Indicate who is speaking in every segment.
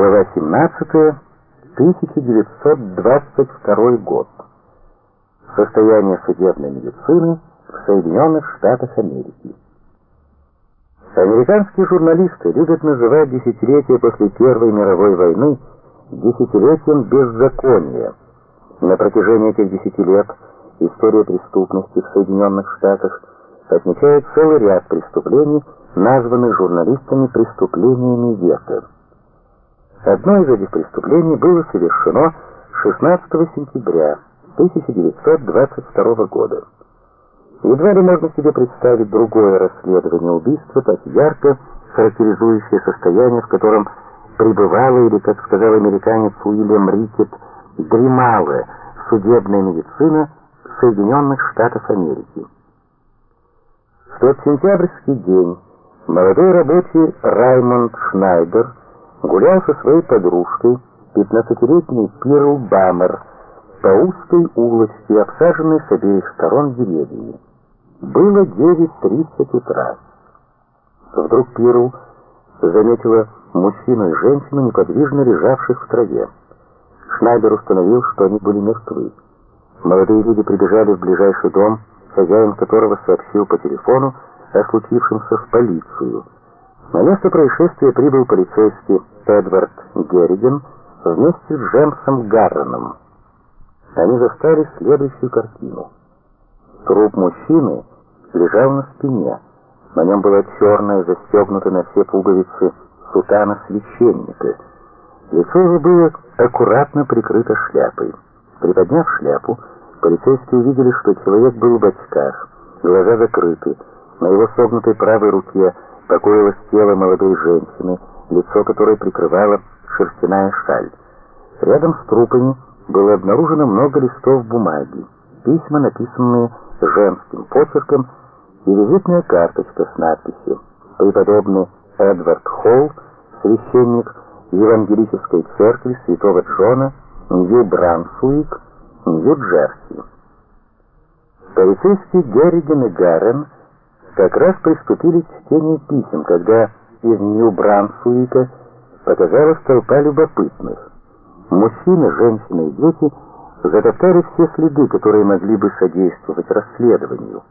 Speaker 1: Глава 17. 1922 год. Состояние судебной медицины в Соединенных Штатах Америки. Американские журналисты любят называть десятилетие после Первой мировой войны десятилетием беззакония. На протяжении этих десяти лет история преступности в Соединенных Штатах отмечает целый ряд преступлений, названных журналистами преступлениями века. Одно из этих преступлений было совершено 16 сентября 1922 года. Едва ли можно себе представить другое расследование убийства, так ярко характеризующее состояние, в котором пребывала, или, как сказал американец Уильям Рикет, дремала судебная медицина Соединенных Штатов Америки. В тот сентябрьский день молодой рабочий Раймонд Шнайдер гулял со своей подружкой, пятнадцатилетней Пирл Бамер, по узкой улочке, обсаженной с обеих сторон деревьями. Было 9.30 утра. Вдруг Пирл заметила мужчину и женщину, неподвижно лежавших в траве. Шнайдер установил, что они были мертвы. Молодые люди прибежали в ближайший дом, хозяин которого сообщил по телефону о случившемся в полицию. На место происшествия прибыл полицейский Эдвард Герриген вместе с Джемсом Гарреном. Они застали следующую картину. Труп мужчины лежал на спине. На нем была черная, застегнутая на все пуговицы сутана священника. Лицо его было аккуратно прикрыто шляпой. Приподняв шляпу, полицейские увидели, что человек был в очках, глаза закрыты. На его согнутой правой руке покоилось тело молодой женщины, лицо которой прикрывала шерстяная шаль. Рядом с трупами было обнаружено много листов бумаги, письма, написанные женским почерком, и визитная карточка с надписью «Преподобный Эдвард Холл, священник Евангелической церкви Святого Джона, Нью-Брансуик, Нью-Джерси». Полицейские Герриген и Гаррен как раз приступили к чтению писем, когда из Нью-Брансуика показалась толпа любопытных. Мужчины, женщины и дети затоптали все следы, которые могли бы содействовать расследованию,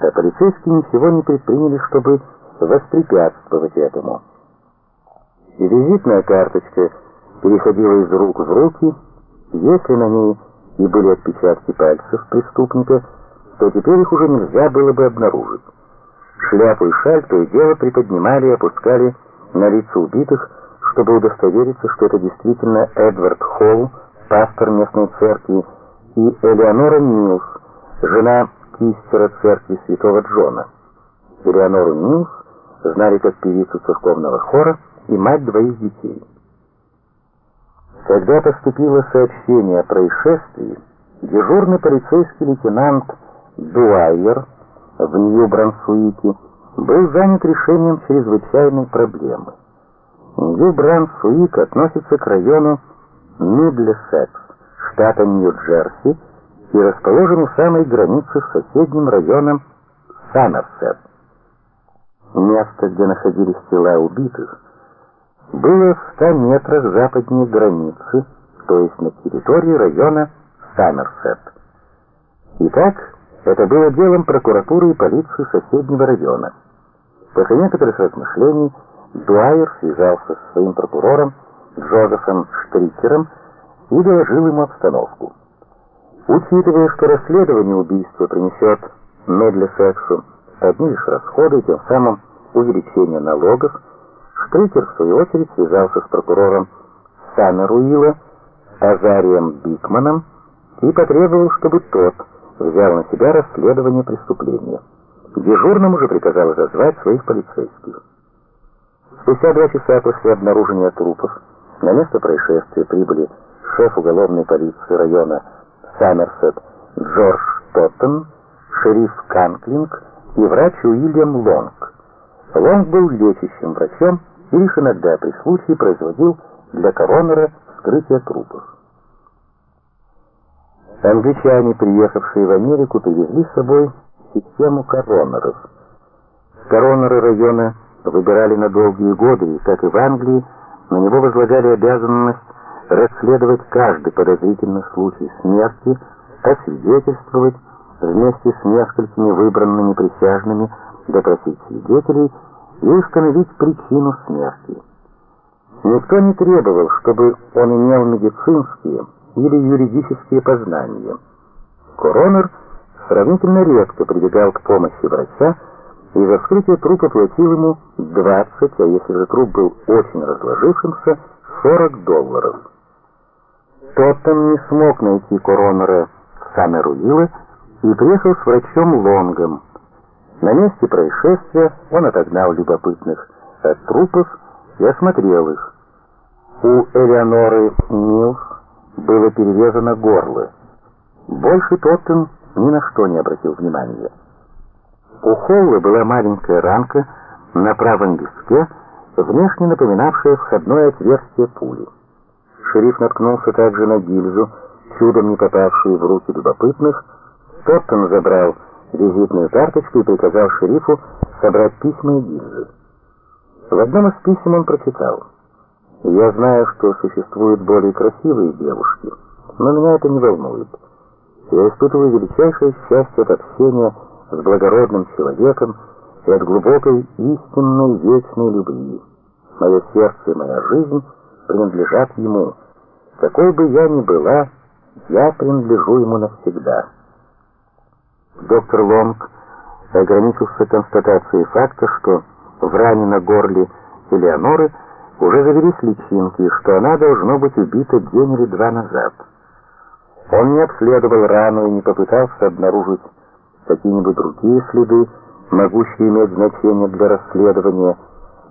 Speaker 1: а полицейские ничего не предприняли, чтобы воспрепятствовать этому. Визитная карточка переходила из рук в руки, если на ней и были отпечатки пальцев преступника, то теперь их уже нельзя было бы обнаружить. Шляпу и шаль то и дело приподнимали и опускали на лица убитых, чтобы удостовериться, что это действительно Эдвард Холл, пастор местной церкви, и Элеонора Милс, жена кистера церкви Святого Джона. Элеонору Милс знали как певицу церковного хора и мать двоих детей. Когда поступило сообщение о происшествии, дежурный полицейский лейтенант Дуайер в Нью-Брансуике был занят решением чрезвычайной проблемы. Нью-Брансуик относится к району Мидлесекс, штата Нью-Джерси, и расположен у самой границы с соседним районом Саммерсет. Место, где находились тела убитых, было в 100 метрах западнее границы, то есть на территории района Саммерсет. Итак, это было делом прокуратуры и полиции соседнего района. После некоторых размышлений Дуайер связался с своим прокурором Джозефом Штрикером и доложил ему обстановку. Учитывая, что расследование убийства принесет Медлесексу одни лишь расходы тем самым увеличение налогов, Штрикер в свою очередь связался с прокурором Саммеруила Азарием Бикманом и потребовал, чтобы тот взял на себя расследование преступления. Дежурному же приказал зазвать своих полицейских. Спустя два часа после обнаружения трупов на место происшествия прибыли шеф уголовной полиции района Саммерсет Джордж Тоттен, шериф Канклинг и врач Уильям Лонг. Лонг был лечащим врачом и лишь иногда при случае производил для коронера вскрытие трупов. Англичане, приехавшие в Америку, привезли с собой систему коронеров. Коронеры района выбирали на долгие годы, и, как и в Англии, На него возлагали обязанность расследовать каждый подозрительный случай смерти, освидетельствовать вместе с несколькими выбранными присяжными, допросить свидетелей и установить причину смерти. Никто не требовал, чтобы он имел медицинские или юридические познания. Коронер сравнительно редко прибегал к помощи врача, и за вскрытие трупа платил ему 20, а если же труп был очень разложившимся, 40 долларов. Тоттен не смог найти коронера в Саммеруиле и приехал с врачом Лонгом. На месте происшествия он отогнал любопытных от трупов и осмотрел их. У Элеоноры Милс было перерезано горло. Больше Тоттен ни на что не обратил внимания. У Холлы была маленькая ранка на правом виске, внешне напоминавшая входное отверстие пули. Шериф наткнулся также на гильзу, чудом не попавшую в руки любопытных. Тоттон забрал визитную карточку и приказал шерифу собрать письма и гильзы. В одном из писем он прочитал «Я знаю, что существуют более красивые девушки, но меня это не волнует. Я испытываю величайшее счастье от общения с благородным человеком и от глубокой истинной вечной любви. Мое сердце и моя жизнь принадлежат ему. Какой бы я ни была, я принадлежу ему навсегда. Доктор Лонг ограничился констатацией факта, что в ране на горле Элеоноры уже завелись личинки, что она должно быть убита день или два назад. Он не обследовал рану и не попытался обнаружить какие-нибудь другие следы, могущие иметь значение для расследования.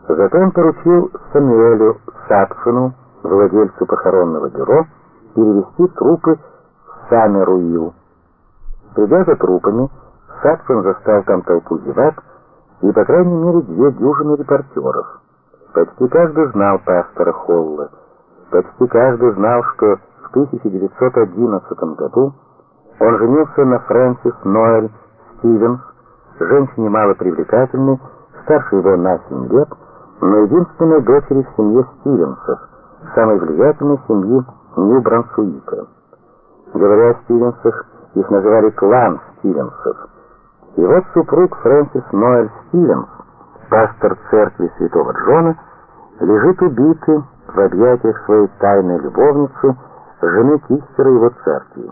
Speaker 1: Зато он поручил Самуэлю Сапфину, владельцу похоронного бюро, перевести трупы в Саммеруил. Придя за трупами, Сапфин застал там толпу зевак и, по крайней мере, две дюжины репортеров. Почти каждый знал пастора Холла. Почти каждый знал, что в 1911 году он женился на Фрэнсис Ноэль Стивенс, женщине мало привлекательной, старше его на 7 лет, но единственной дочери в семье Стивенсов, самой влиятельной семьи Нью-Брансуика. Говоря о Стивенсах, их называли клан Стивенсов. И вот супруг Фрэнсис Ноэль Стивенс, пастор церкви Святого Джона, лежит убитый в объятиях своей тайной любовницы, жены Кистера его церкви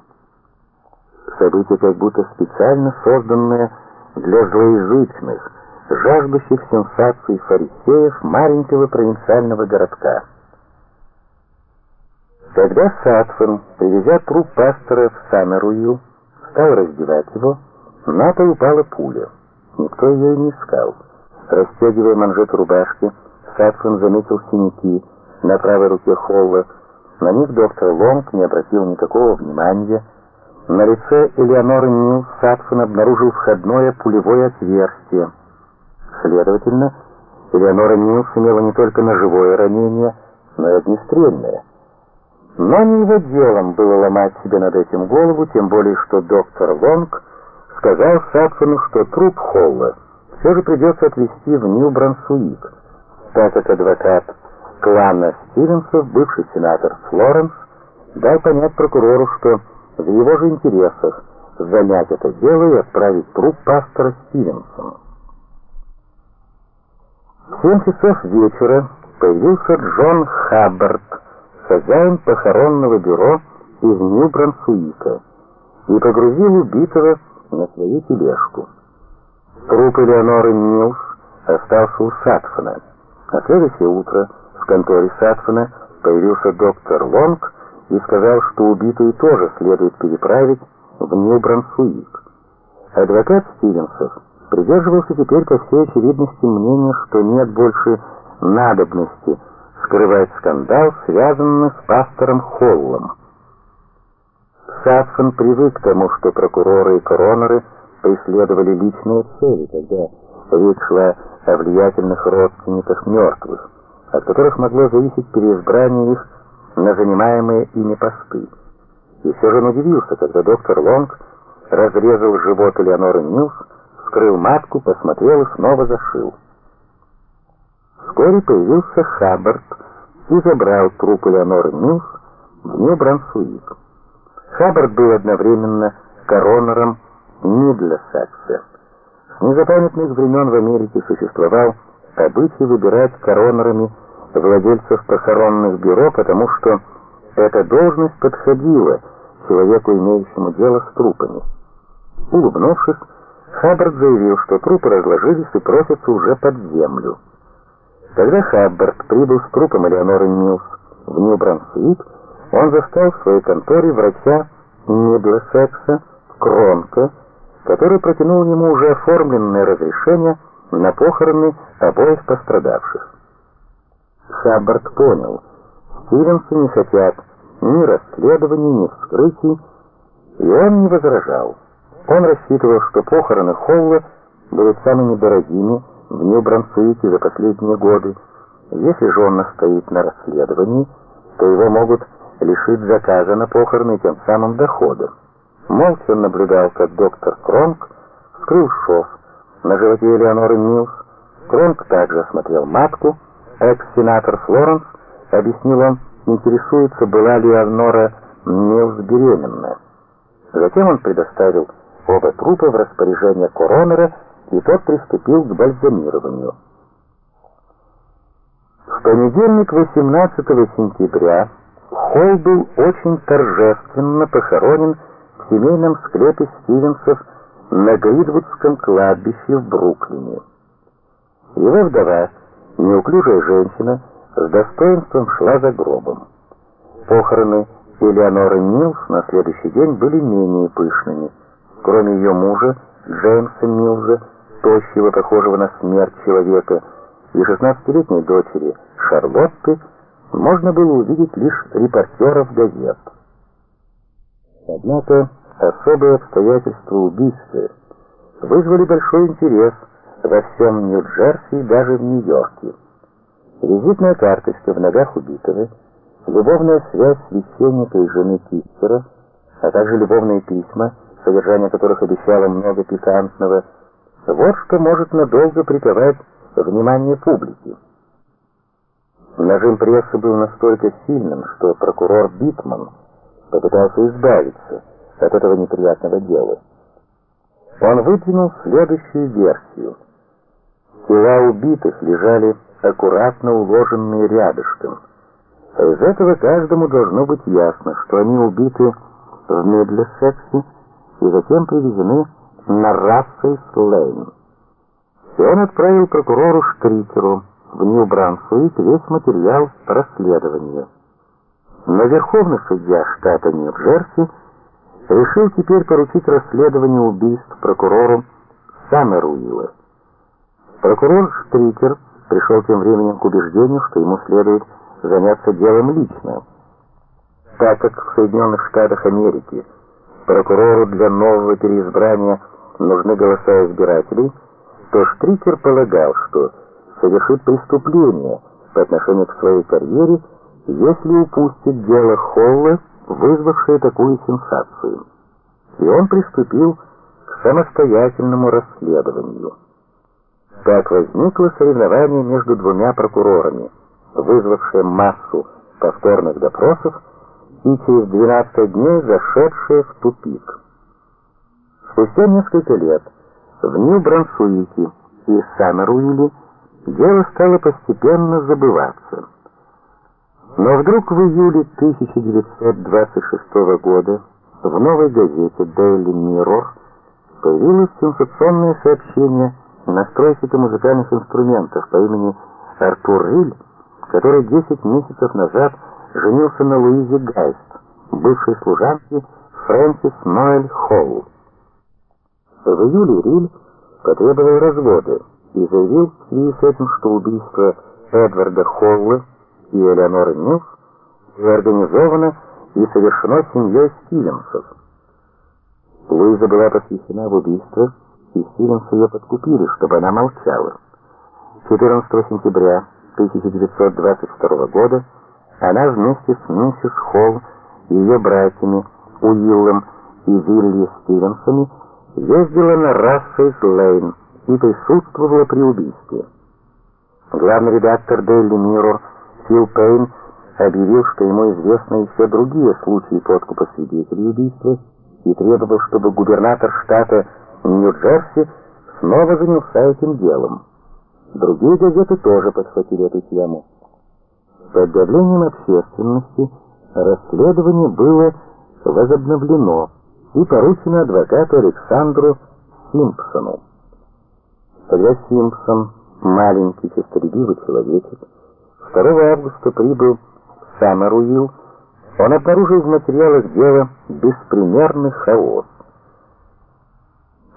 Speaker 1: событие как будто специально созданное для злоязычных, жаждущих сенсаций фарисеев маленького провинциального городка. Когда Сатфен, привезя труп пастора в Саммеруил, стал раздевать его, на пол упала пуля. Никто ее и не искал. Расстегивая манжету рубашки, Сатфен заметил синяки на правой руке Холла. На них доктор Лонг не обратил никакого внимания, на лице Элеоноры Нил Саксон обнаружил входное пулевое отверстие. Следовательно, Элеонора Нил имела не только ножевое ранение, но и огнестрельное. Но не его делом было ломать себе над этим голову, тем более что доктор Лонг сказал Саксону, что труп Холла все же придется отвезти в Нью-Брансуик, так как адвокат клана Стивенсов, бывший сенатор Флоренс, дал понять прокурору, что в его же интересах занять это дело и отправить труп пастора Стивенсона. В семь часов вечера появился Джон Хаббард, хозяин похоронного бюро из Нью-Брансуика, и погрузил убитого на свою тележку. Труп Элеоноры Нилс остался у Сатфона. На следующее утро в конторе Сатфона появился доктор Лонг и сказал, что убитую тоже следует переправить в Нью-Брансуик. Адвокат Стивенсов придерживался теперь по всей очевидности мнения, что нет больше надобности скрывать скандал, связанный с пастором Холлом. Сатсон привык к тому, что прокуроры и коронеры преследовали личные цели, когда речь шла о влиятельных родственниках мертвых, от которых могло зависеть переизбрание их на занимаемые ими посты. И все же он удивился, когда доктор Лонг разрезал живот Элеоноры Милс, вскрыл матку, посмотрел и снова зашил. Вскоре появился Хаббард, и забрал труп Элеоноры Милс в Нью-Брансуик. Хаббард был одновременно коронером Мидлесекса. Незапамятных времен в Америке существовал обычай выбирать коронерами владельцев похоронных бюро, потому что эта должность подходила человеку, имеющему дело с трупами. Улыбнувшись, Хаббард заявил, что трупы разложились и просятся уже под землю. Когда Хаббард прибыл с трупом Элеоноры Милс в Нью-Брансвик, он застал в своей конторе врача Мидлесекса Кронка, который протянул ему уже оформленное разрешение на похороны обоих пострадавших. Хаббард понял, Стивенсы не хотят ни расследований, ни вскрытий, и он не возражал. Он рассчитывал, что похороны Холла будут самыми дорогими в Нью-Брансуике за последние годы. Если же он настоит на расследовании, то его могут лишить заказа на похороны тем самым дохода. Молча наблюдал, как доктор Кронк вскрыл шов на животе Элеоноры Милс. Кронк также осмотрел матку. Экс-сенатор Флоренс, объяснил он, интересуется, была ли Элеонора Милс беременна. Затем он предоставил оба трупа в распоряжение коронера, и тот приступил к бальзамированию. В понедельник, 18 сентября, Холл был очень торжественно похоронен в семейном склепе Стивенсов на Гридвудском кладбище в Бруклине. Его вдова, неуклюжая женщина, с достоинством шла за гробом. Похороны Элеоноры Милс на следующий день были менее пышными. Кроме ее мужа, Джеймса Милза, тощего, похожего на смерть человека, и 16-летней дочери Шарлотты, можно было увидеть лишь репортеров газет. Однако особые обстоятельства убийства вызвали большой интерес во всем Нью-Джерси и даже в Нью-Йорке. Визитная карточка в ногах убитого, любовная связь священника и жены кистера, а также любовные письма, содержание которых обещало много пикантного, вот что может надолго приковать внимание публики. Нажим прессы был настолько сильным, что прокурор Битман попытался избавиться от этого неприятного дела. Он выдвинул следующую версию. Тела убитых лежали аккуратно уложенные рядышком. Из этого каждому должно быть ясно, что они убиты в Медлесексе и затем привезены на Рассельс-Лейн. И он отправил прокурору Штрикеру в Нью-Брансуик весь материал расследования. Но Верховный судья штата Нью-Джерси решил теперь поручить расследование убийств прокурору Саммеруила. Прокурор Штрикер пришел тем временем к убеждению, что ему следует заняться делом лично. Так как в Соединенных Штатах Америки прокурору для нового переизбрания нужны голоса избирателей, то Штрикер полагал, что совершит преступление по отношению к своей карьере, если упустит дело Холла, вызвавшее такую сенсацию. И он приступил к самостоятельному расследованию. Так возникло соревнование между двумя прокурорами, вызвавшее массу повторных допросов и через 12 дней зашедшее в тупик. Спустя несколько лет в Нью-Брансуике и Саммеруиле дело стало постепенно забываться. Но вдруг в июле 1926 года в новой газете Daily Mirror появилось сенсационное сообщение настройщика музыкальных инструментов по имени Артур Риль, который 10 месяцев назад женился на Луизе Гайст, бывшей служанке Фрэнсис Ноэль Холл. В июле Риль потребовал развода и заявил в связи с этим, что убийство Эдварда Холла и Элеоноры Милс организовано и совершено семьей Стивенсов. Луиза была посвящена в убийство, и Стивенс ее подкупили, чтобы она молчала. 14 сентября 1922 года она вместе с миссис Холл и ее братьями Уиллом и Вилли Стивенсами ездила на Рассейс Лейн и присутствовала при убийстве. Главный редактор Daily Mirror Фил Пейн объявил, что ему известны еще другие случаи подкупа свидетелей убийства и требовал, чтобы губернатор штата Нью-Джерси снова занялся этим делом. Другие газеты тоже подхватили эту тему. Под давлением общественности расследование было возобновлено и поручено адвокату Александру Симпсону. Когда Симпсон, маленький честолюбивый человечек, 2 августа прибыл в Саммеруилл, он обнаружил в материалах дела беспримерный хаос.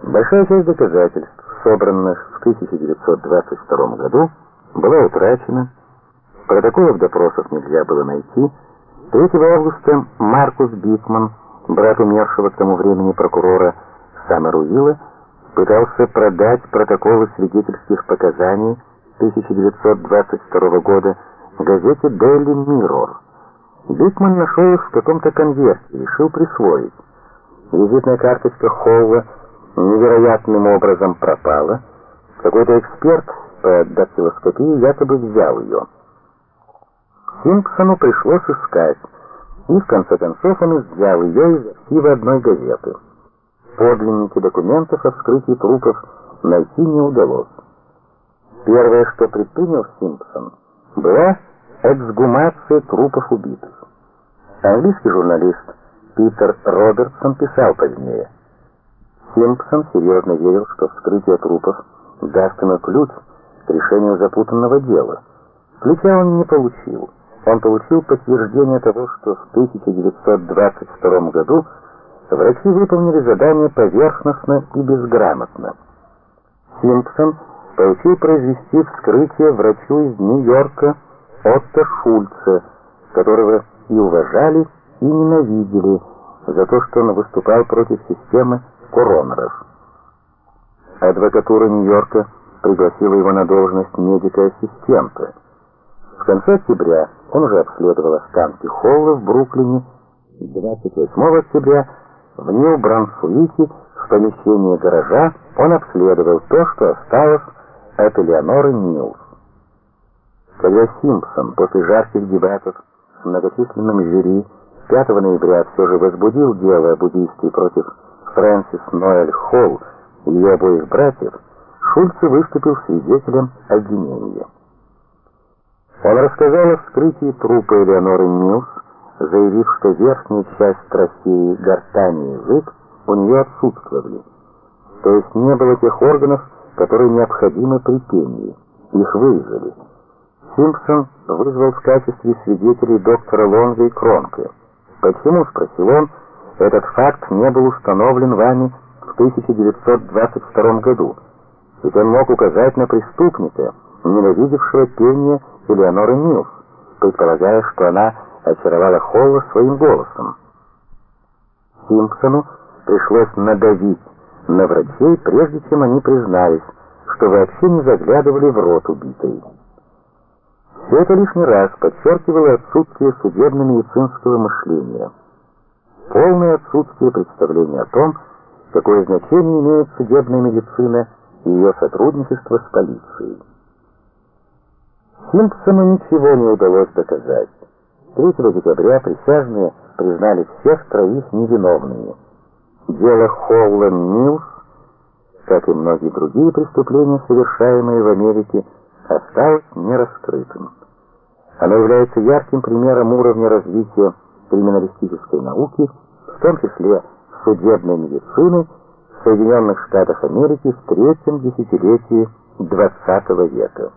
Speaker 1: Большая часть доказательств, собранных в 1922 году, была утрачена, протоколов допросов нельзя было найти. 3 августа Маркус Бикман, брат умершего к тому времени прокурора Саммеруилла, пытался продать протоколы свидетельских показаний 1922 года газете Daily Mirror. Бикман нашел их в каком-то конверте и решил присвоить. Визитная карточка Холла невероятным образом пропала. Какой-то эксперт по дактилоскопии якобы взял ее. Симпсону пришлось искать, и в конце концов он взял ее из архива одной газеты. Подлинники документов о вскрытии трупов найти не удалось. Первое, что предпринял Симпсон, была эксгумация трупов убитых. Английский журналист Питер Робертсон писал позднее. Симпсон серьезно верил, что вскрытие трупов даст ему ключ к решению запутанного дела. Ключа он не получил. Он получил подтверждение того, что в 1922 году врачи выполнили задание поверхностно и безграмотно. Симпсон поручил произвести вскрытие врачу из Нью-Йорка Отто Шульце, которого и уважали, и ненавидели за то, что он выступал против системы коронеров. Адвокатура Нью-Йорка пригласила его на должность медика-ассистента. В конце октября он уже обследовал останки Холла в Бруклине. 28 октября в Нью-Брансуике в помещении гаража он обследовал то, что осталось от Элеоноры Ньюс. Когда Симпсон после жарких дебатов с многочисленным жюри 5 ноября все же возбудил дело об убийстве против Фрэнсис Ноэль Холл и ее обоих братьев, Шульце выступил свидетелем обвинения. Он рассказал о вскрытии трупа Элеоноры Ньюс, заявив, что верхняя часть трахеи, гортани и язык у нее отсутствовали. То есть не было тех органов, которые необходимы при пении. Их вырезали. Симпсон вызвал в качестве свидетелей доктора Лонга и Кронка. «Почему?» — спросил он. «Этот факт не был установлен вами в 1922 году. Ведь он мог указать на преступника, ненавидевшего пение Элеоноры Милс, предполагая, что она очаровала Холла своим голосом. Симпсону пришлось надавить на врачей, прежде чем они признались, что вообще не заглядывали в рот убитой. Все это лишний раз подчеркивало отсутствие судебно-медицинского мышления. Полное отсутствие представления о том, какое значение имеет судебная медицина и ее сотрудничество с полицией. Симпсону ничего не удалось доказать. 3 декабря присяжные признали всех троих невиновными. Дело Холланд Милс, как и многие другие преступления, совершаемые в Америке, осталось нераскрытым. Оно является ярким примером уровня развития криминалистической науки, в том числе судебной медицины в Соединенных Штатах Америки в третьем десятилетии XX века.